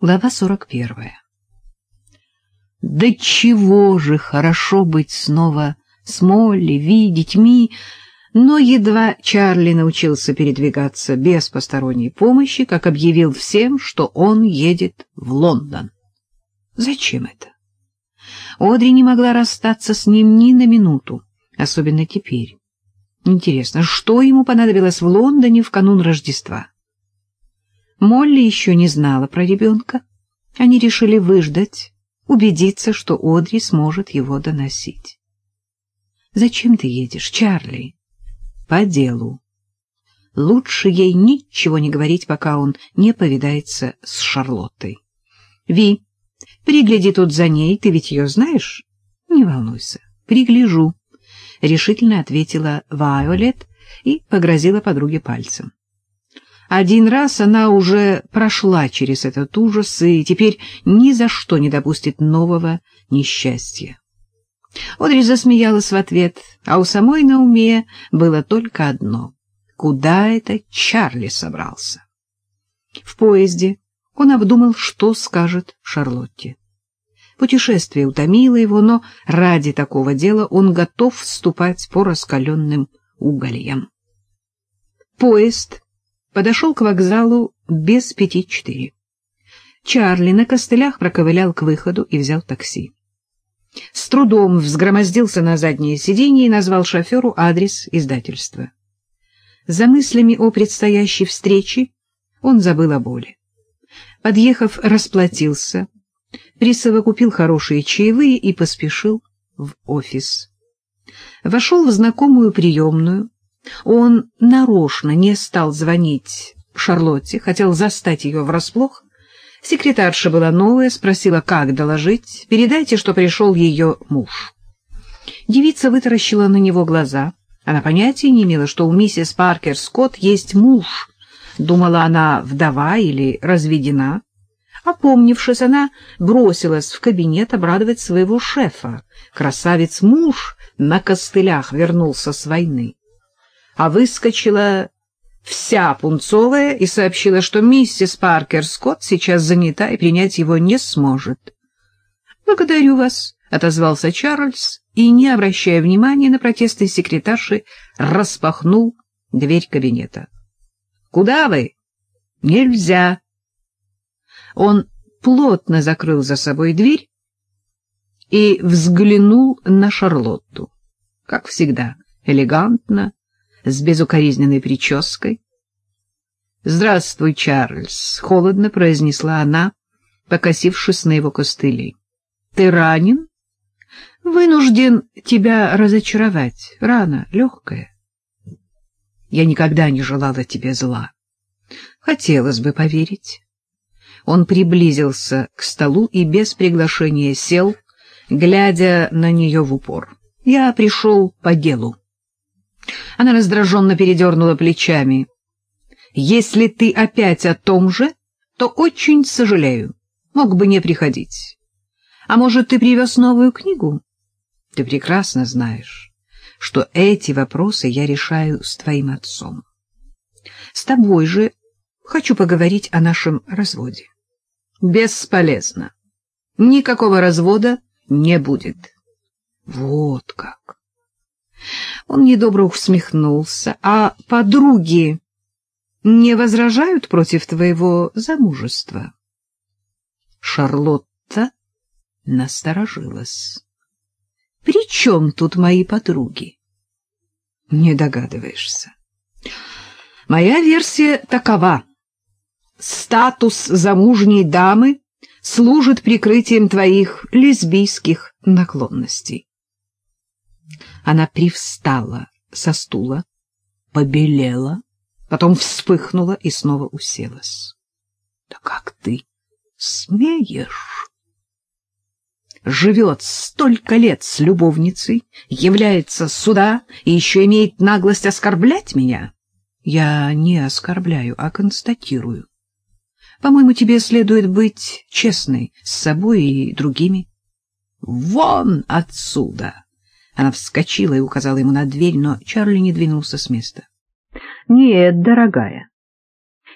Глава 41. Да чего же хорошо быть снова с Молли, Ви, детьми, но едва Чарли научился передвигаться без посторонней помощи, как объявил всем, что он едет в Лондон. Зачем это? Одри не могла расстаться с ним ни на минуту, особенно теперь. Интересно, что ему понадобилось в Лондоне в канун Рождества? Молли еще не знала про ребенка. Они решили выждать, убедиться, что Одри сможет его доносить. «Зачем ты едешь, Чарли?» «По делу. Лучше ей ничего не говорить, пока он не повидается с Шарлоттой. Ви, пригляди тут за ней, ты ведь ее знаешь?» «Не волнуйся, пригляжу», — решительно ответила Вайолет и погрозила подруге пальцем. Один раз она уже прошла через этот ужас и теперь ни за что не допустит нового несчастья. Одри засмеялась в ответ, а у самой на уме было только одно — куда это Чарли собрался? В поезде он обдумал, что скажет Шарлотте. Путешествие утомило его, но ради такого дела он готов вступать по раскаленным угольям. Поезд подошел к вокзалу без пяти четыре. Чарли на костылях проковылял к выходу и взял такси. С трудом взгромоздился на заднее сиденье и назвал шоферу адрес издательства. За мыслями о предстоящей встрече он забыл о боли. Подъехав, расплатился, присовокупил хорошие чаевые и поспешил в офис. Вошел в знакомую приемную, он нарочно не стал звонить Шарлотте, хотел застать ее врасплох. Секретарша была новая, спросила, как доложить. «Передайте, что пришел ее муж». Девица вытаращила на него глаза. Она понятия не имела, что у миссис Паркер Скотт есть муж. Думала она вдова или разведена. Опомнившись, она бросилась в кабинет обрадовать своего шефа. Красавец-муж на костылях вернулся с войны а выскочила вся пунцовая и сообщила, что миссис Паркер Скотт сейчас занята и принять его не сможет. — Благодарю вас, — отозвался Чарльз и, не обращая внимания на протесты секретарши, распахнул дверь кабинета. — Куда вы? — Нельзя. Он плотно закрыл за собой дверь и взглянул на Шарлотту. Как всегда, элегантно, с безукоризненной прической. «Здравствуй, Чарльз», — холодно произнесла она, покосившись на его костыли. «Ты ранен?» «Вынужден тебя разочаровать. Рана легкая». «Я никогда не желала тебе зла. Хотелось бы поверить». Он приблизился к столу и без приглашения сел, глядя на нее в упор. «Я пришел по делу». Она раздраженно передернула плечами. «Если ты опять о том же, то очень сожалею. Мог бы не приходить. А может, ты привез новую книгу? Ты прекрасно знаешь, что эти вопросы я решаю с твоим отцом. С тобой же хочу поговорить о нашем разводе. Бесполезно. Никакого развода не будет. Вот как. Он недобро усмехнулся. — А подруги не возражают против твоего замужества? Шарлотта насторожилась. — При чем тут мои подруги? — Не догадываешься. Моя версия такова. Статус замужней дамы служит прикрытием твоих лесбийских наклонностей. Она привстала со стула, побелела, потом вспыхнула и снова уселась. — Да как ты смеешь? Живет столько лет с любовницей, является сюда и еще имеет наглость оскорблять меня? Я не оскорбляю, а констатирую. По-моему, тебе следует быть честной с собой и другими. Вон отсюда! Она вскочила и указала ему на дверь, но Чарли не двинулся с места. — Нет, дорогая,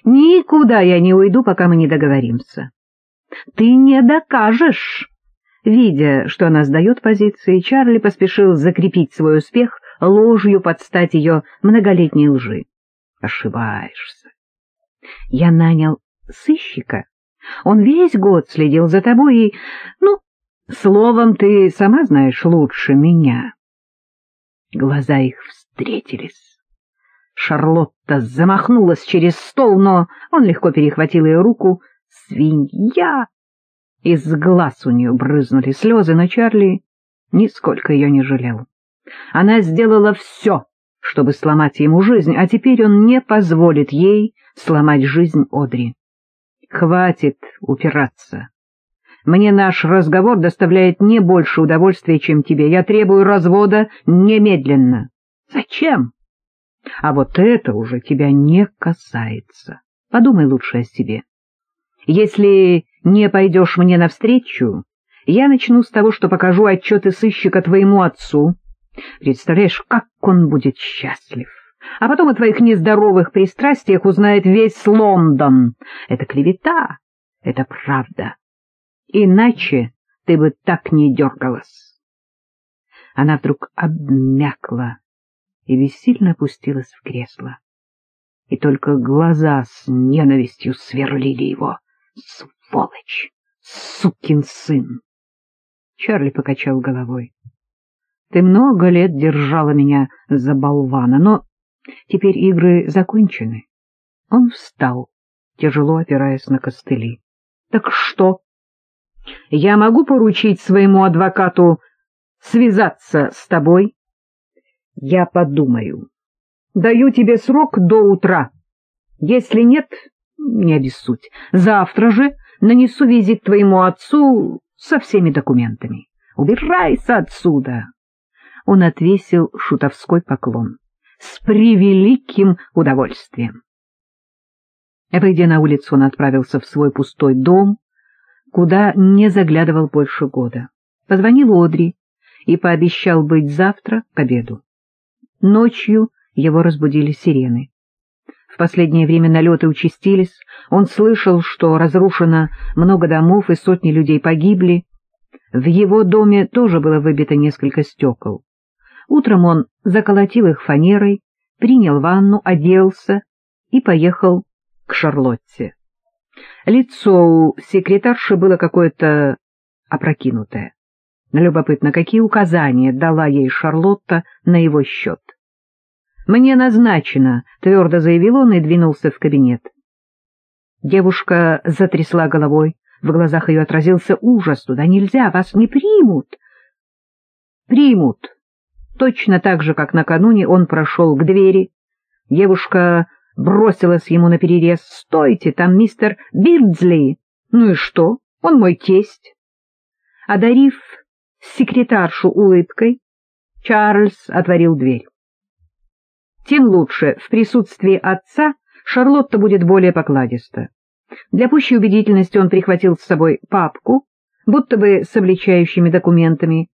никуда я не уйду, пока мы не договоримся. Ты не докажешь. Видя, что она сдает позиции, Чарли поспешил закрепить свой успех ложью под стать ее многолетней лжи. Ошибаешься. Я нанял сыщика. Он весь год следил за тобой и... Ну, словом, ты сама знаешь лучше меня. Глаза их встретились. Шарлотта замахнулась через стол, но он легко перехватил ее руку. «Свинья!» Из глаз у нее брызнули слезы, но Чарли нисколько ее не жалел. Она сделала все, чтобы сломать ему жизнь, а теперь он не позволит ей сломать жизнь Одри. Хватит упираться. Мне наш разговор доставляет не больше удовольствия, чем тебе. Я требую развода немедленно. Зачем? А вот это уже тебя не касается. Подумай лучше о себе. Если не пойдешь мне навстречу, я начну с того, что покажу отчеты сыщика твоему отцу. Представляешь, как он будет счастлив. А потом о твоих нездоровых пристрастиях узнает весь Лондон. Это клевета, это правда. Иначе ты бы так не дергалась. Она вдруг обмякла и бессильно опустилась в кресло. И только глаза с ненавистью сверлили его. Сволочь! Сукин сын! Чарли покачал головой. Ты много лет держала меня за болвана, но теперь игры закончены. Он встал, тяжело опираясь на костыли. — Так что? Я могу поручить своему адвокату связаться с тобой? Я подумаю. Даю тебе срок до утра. Если нет, не обессудь. Завтра же нанесу визит твоему отцу со всеми документами. Убирайся отсюда. Он отвесил шутовской поклон. С превеликим удовольствием. Выйдя на улицу, он отправился в свой пустой дом, куда не заглядывал больше года. Позвонил Одри и пообещал быть завтра к обеду. Ночью его разбудили сирены. В последнее время налеты участились, он слышал, что разрушено много домов и сотни людей погибли. В его доме тоже было выбито несколько стекол. Утром он заколотил их фанерой, принял ванну, оделся и поехал к Шарлотте. Лицо у секретарши было какое-то опрокинутое. Любопытно, какие указания дала ей Шарлотта на его счет. «Мне назначено», — твердо заявил он и двинулся в кабинет. Девушка затрясла головой, в глазах ее отразился ужас. «Туда нельзя, вас не примут». «Примут». Точно так же, как накануне он прошел к двери. Девушка бросилась ему на перерез. «Стойте, там мистер Бирдзли!» «Ну и что? Он мой тесть!» Одарив секретаршу улыбкой, Чарльз отворил дверь. Тем лучше в присутствии отца Шарлотта будет более покладиста. Для пущей убедительности он прихватил с собой папку, будто бы с обличающими документами,